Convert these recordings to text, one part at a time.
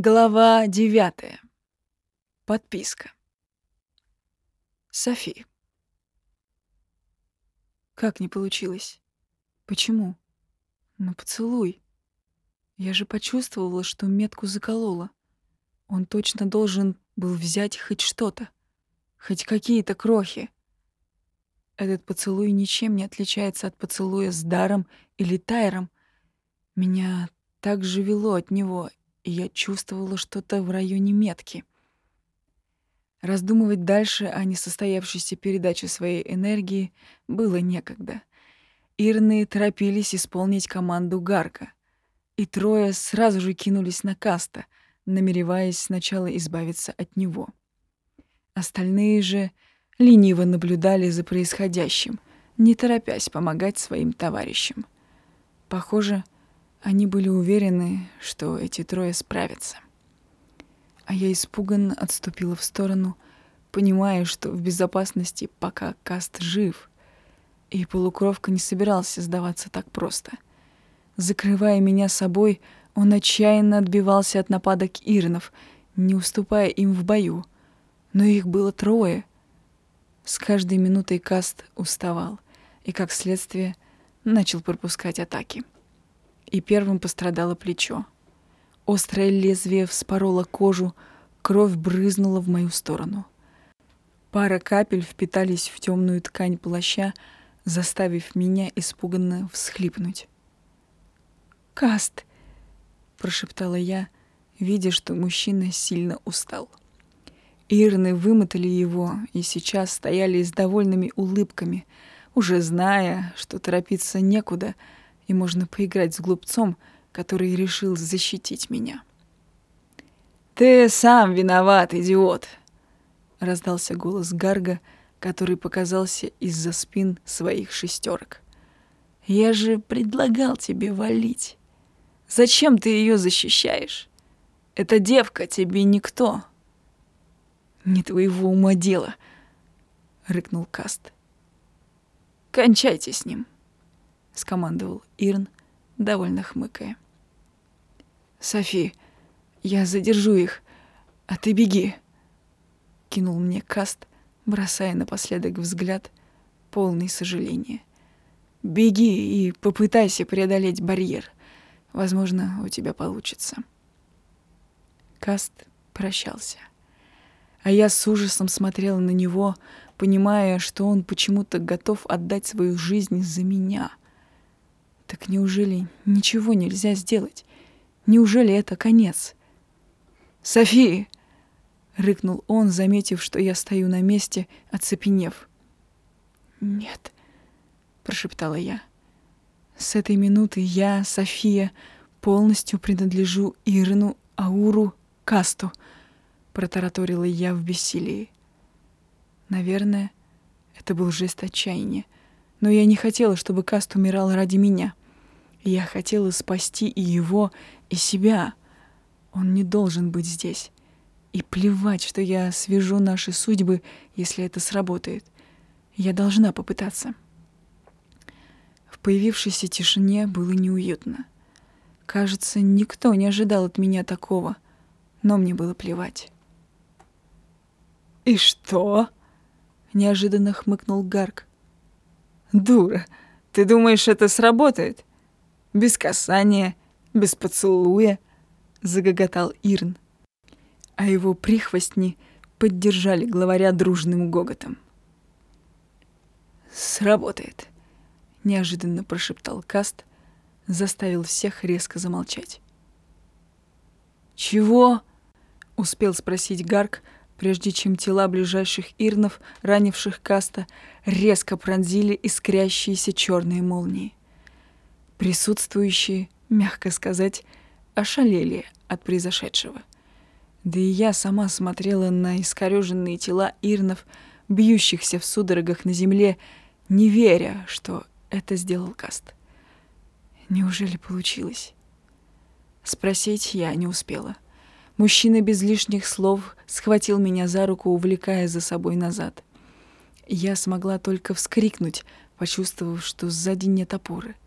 Глава девятая. Подписка. Софи. Как не получилось? Почему? Ну, поцелуй. Я же почувствовала, что метку заколола. Он точно должен был взять хоть что-то, хоть какие-то крохи. Этот поцелуй ничем не отличается от поцелуя с Даром или Тайром. Меня так же вело от него, и я чувствовала что-то в районе метки. Раздумывать дальше о несостоявшейся передаче своей энергии было некогда. Ирны торопились исполнить команду Гарка, и трое сразу же кинулись на Каста, намереваясь сначала избавиться от него. Остальные же лениво наблюдали за происходящим, не торопясь помогать своим товарищам. Похоже, они были уверены, что эти трое справятся. А я испуганно отступила в сторону, понимая, что в безопасности пока Каст жив, и полукровка не собирался сдаваться так просто. Закрывая меня собой, он отчаянно отбивался от нападок Ирнов, не уступая им в бою. Но их было трое. С каждой минутой Каст уставал и, как следствие, начал пропускать атаки и первым пострадало плечо. Острое лезвие вспороло кожу, кровь брызнула в мою сторону. Пара капель впитались в темную ткань плаща, заставив меня испуганно всхлипнуть. «Каст!» — прошептала я, видя, что мужчина сильно устал. Ирны вымотали его и сейчас стояли с довольными улыбками, уже зная, что торопиться некуда — и можно поиграть с глупцом, который решил защитить меня. «Ты сам виноват, идиот!» — раздался голос Гарга, который показался из-за спин своих шестерок. «Я же предлагал тебе валить. Зачем ты ее защищаешь? Эта девка тебе никто». «Не твоего ума дело», — рыкнул Каст. «Кончайте с ним» скомандовал Ирн, довольно хмыкая. «Софи, я задержу их, а ты беги!» Кинул мне Каст, бросая напоследок взгляд, полный сожаления. «Беги и попытайся преодолеть барьер. Возможно, у тебя получится». Каст прощался. А я с ужасом смотрела на него, понимая, что он почему-то готов отдать свою жизнь за меня — так неужели ничего нельзя сделать? Неужели это конец? «Софи!» — рыкнул он, заметив, что я стою на месте, оцепенев. «Нет», — прошептала я. «С этой минуты я, София, полностью принадлежу Ирну, Ауру, Касту», — протараторила я в бессилии. Наверное, это был жест отчаяния, но я не хотела, чтобы Каст умирал ради меня. Я хотела спасти и его, и себя. Он не должен быть здесь. И плевать, что я свяжу наши судьбы, если это сработает. Я должна попытаться. В появившейся тишине было неуютно. Кажется, никто не ожидал от меня такого, но мне было плевать. «И что?» — неожиданно хмыкнул Гарк. «Дура, ты думаешь, это сработает? Без касания, без поцелуя», — загоготал Ирн. А его прихвостни поддержали главаря дружным гоготом. «Сработает», — неожиданно прошептал Каст, заставил всех резко замолчать. «Чего?» — успел спросить Гарк, прежде чем тела ближайших ирнов, ранивших Каста, резко пронзили искрящиеся черные молнии. Присутствующие, мягко сказать, ошалели от произошедшего. Да и я сама смотрела на искорёженные тела ирнов, бьющихся в судорогах на земле, не веря, что это сделал Каст. Неужели получилось? Спросить я не успела. Мужчина без лишних слов схватил меня за руку, увлекая за собой назад. Я смогла только вскрикнуть, почувствовав, что сзади нет опоры —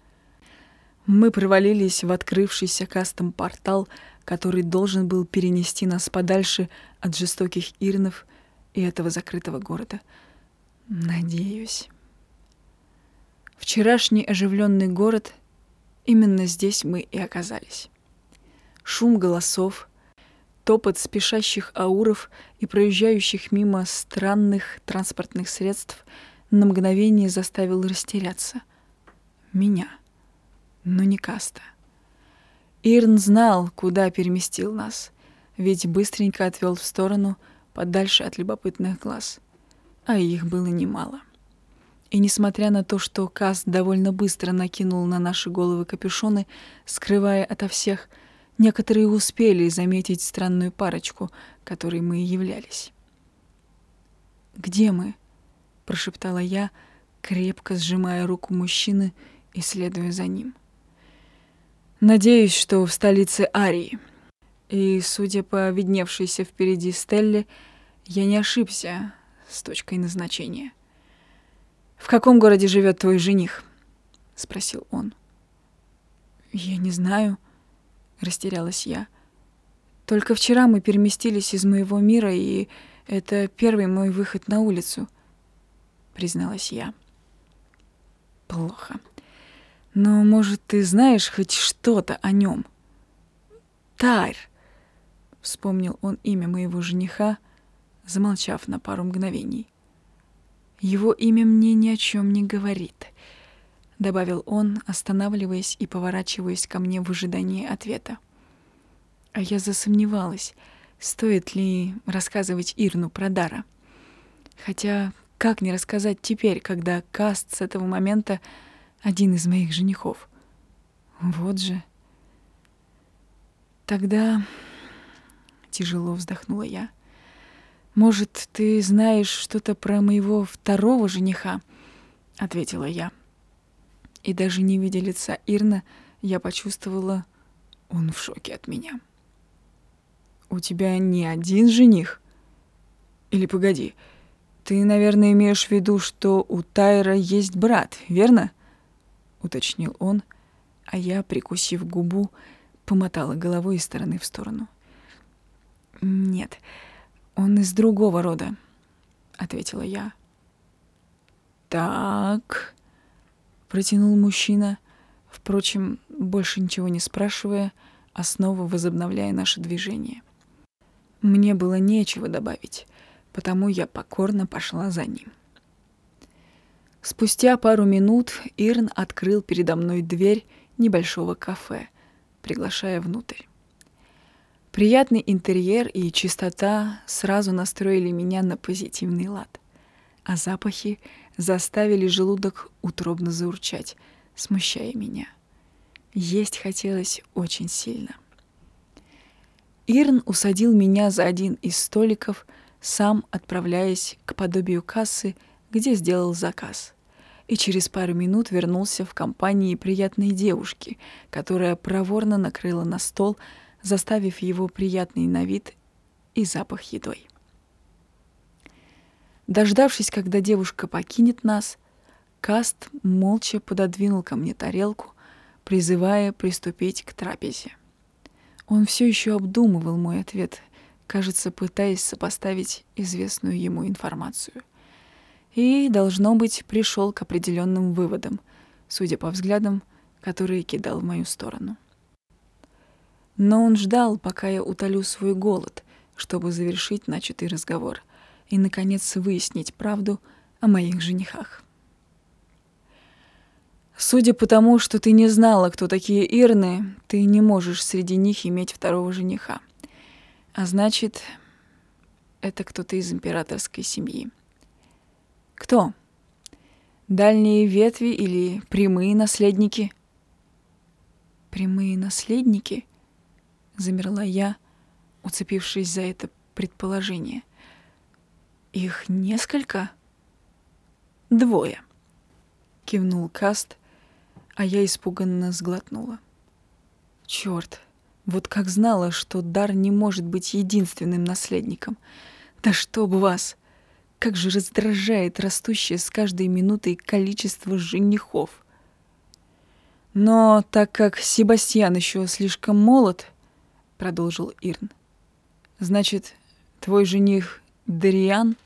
мы провалились в открывшийся кастом портал, который должен был перенести нас подальше от жестоких ирнов и этого закрытого города. Надеюсь. Вчерашний оживленный город, именно здесь мы и оказались. Шум голосов, топот спешащих ауров и проезжающих мимо странных транспортных средств на мгновение заставил растеряться. Меня, но не Каста. Ирн знал, куда переместил нас, ведь быстренько отвел в сторону, подальше от любопытных глаз. А их было немало. И несмотря на то, что Каст довольно быстро накинул на наши головы капюшоны, скрывая ото всех, некоторые успели заметить странную парочку, которой мы и являлись. «Где мы?» — прошептала я, крепко сжимая руку мужчины и следуя за ним. Надеюсь, что в столице Арии. И, судя по видневшейся впереди Стелле, я не ошибся с точкой назначения. «В каком городе живет твой жених?» — спросил он. «Я не знаю», — растерялась я. «Только вчера мы переместились из моего мира, и это первый мой выход на улицу», — призналась я. «Плохо. Но, может, ты знаешь хоть что-то о нем? Тайр. Вспомнил он имя моего жениха, замолчав на пару мгновений. Его имя мне ни о чем не говорит, добавил он, останавливаясь и поворачиваясь ко мне в ожидании ответа. А я засомневалась, стоит ли рассказывать Ирну про Дара. Хотя как не рассказать теперь, когда Каст с этого момента один из моих женихов. Вот же. Тогда тяжело вздохнула я. Может, ты знаешь что-то про моего второго жениха? ответила я. И даже не видя лица Ирна, я почувствовала, он в шоке от меня. У тебя не один жених? Или погоди, ты, наверное, имеешь в виду, что у Тайра есть брат, верно? — уточнил он, а я, прикусив губу, помотала головой из стороны в сторону. «Нет, он из другого рода», — ответила я. «Так», — протянул мужчина, впрочем, больше ничего не спрашивая, а снова возобновляя наше движение. Мне было нечего добавить, потому я покорно пошла за ним. Спустя пару минут Ирн открыл передо мной дверь небольшого кафе, приглашая внутрь. Приятный интерьер и чистота сразу настроили меня на позитивный лад, а запахи заставили желудок утробно заурчать, смущая меня. Есть хотелось очень сильно. Ирн усадил меня за один из столиков, сам отправляясь к подобию кассы — где сделал заказ. И через пару минут вернулся в компании приятной девушки, которая проворно накрыла на стол, заставив его приятный на вид и запах едой. Дождавшись, когда девушка покинет нас, Каст молча пододвинул ко мне тарелку, призывая приступить к трапезе. Он все еще обдумывал мой ответ, кажется, пытаясь сопоставить известную ему информацию и, должно быть, пришел к определенным выводам, судя по взглядам, которые кидал в мою сторону. Но он ждал, пока я утолю свой голод, чтобы завершить начатый разговор и, наконец, выяснить правду о моих женихах. Судя по тому, что ты не знала, кто такие Ирны, ты не можешь среди них иметь второго жениха. А значит, это кто-то из императорской семьи. Кто? Дальние ветви или прямые наследники? Прямые наследники? Замерла я, уцепившись за это предположение. Их несколько? Двое. Кивнул Каст, а я испуганно сглотнула. Черт, вот как знала, что Дар не может быть единственным наследником. Да чтоб вас! Как же раздражает растущее с каждой минутой количество женихов. Но так как Себастьян еще слишком молод, продолжил Ирн. Значит, твой жених Дариан